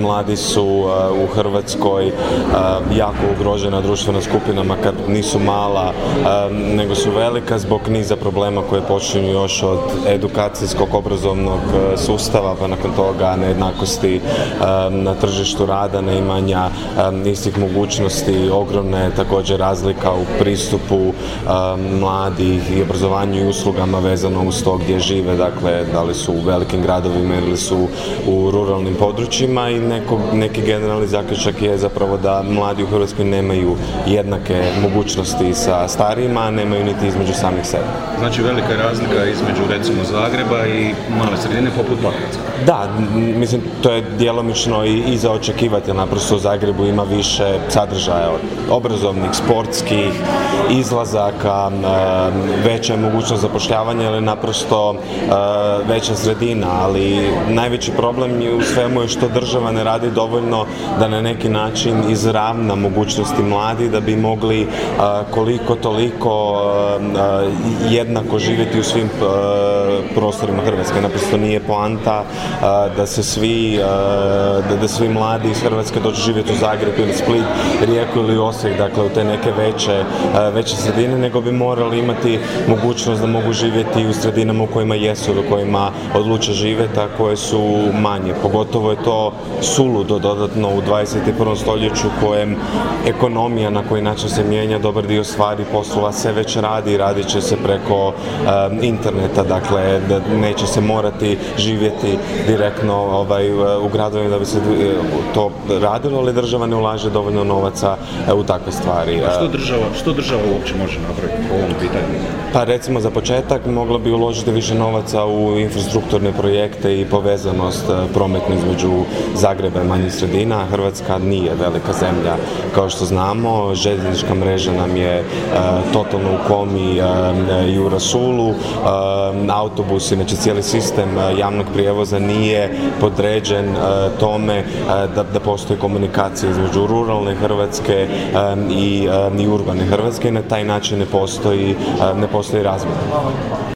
mladi su u Hrvatskoj jako ugrožena društvena skupinama kad nisu mala, nego su velika zbog niza problema koje počinju još od edukacijskog obrazovnog sustava, pa nakon toga nejednakosti na tržištu rada, neimanja istih mogućnosti, ogromne također razlika u pristupu mladih i obrazovanju i uslugama vezano uz to gdje žive, dakle da li su u velikim gradovima ili su u ruralnim područjima i neko, neki generalni zaključak je zapravo da mladi u Hrvatskoj nemaju jednake mogućnosti sa starijima, a nemaju niti između samih sebe. Znači velika razlika između recimo Zagreba i male sredine poput Pakraca. Da, mislim to je djelomično i, i za očekivati, naprosto u Zagrebu ima više sadržaja od obrazovnih, sportskih, izlazaka, veća je mogućnost zapošljavanja ili naprosto veća sredina, ali najveći problem je u svemu je što država ne radi dovoljno da na neki način izravna mogućnosti mladi da bi mogli koliko toliko jednako živjeti u svim prostorima Hrvatske. Naprosto nije poanta da se svi, da, da svi mladi iz Hrvatske dođu živjeti u Zagreb ili Split, Rijeku ili Osijek, dakle u te neke veće, veće sredine, nego bi morali imati mogućnost da mogu živjeti u sredinama u kojima jesu, u kojima odluče živjeti, a koje su manje. Pogotovo je to suludo dodatno u 21. stoljeću kojem ekonomija na koji način se mijenja, dobar dio stvari poslova se već radi, radit će se preko interneta, dakle da neće se morati živjeti direktno ovaj, u gradovima da bi se to radilo, ali država ne ulaže dovoljno novaca u takve stvari. A što država, što država uopće može napraviti po ovom pitanju? Pa recimo za početak mogla bi uložiti više novaca u infrastrukturne projekte i povezanost prometnu između Zagreba i manjih sredina. Hrvatska nije velika zemlja kao što znamo, željeznička mreža nam je totalno u komi i u rasulu, autobusi, znači cijeli sistem javnog prijevoza nije podređen tome da, da postoji komunikacija između ruralne Hrvatske i, i urbane Hrvatske i na taj način ne postoji, ne postoji razvoj.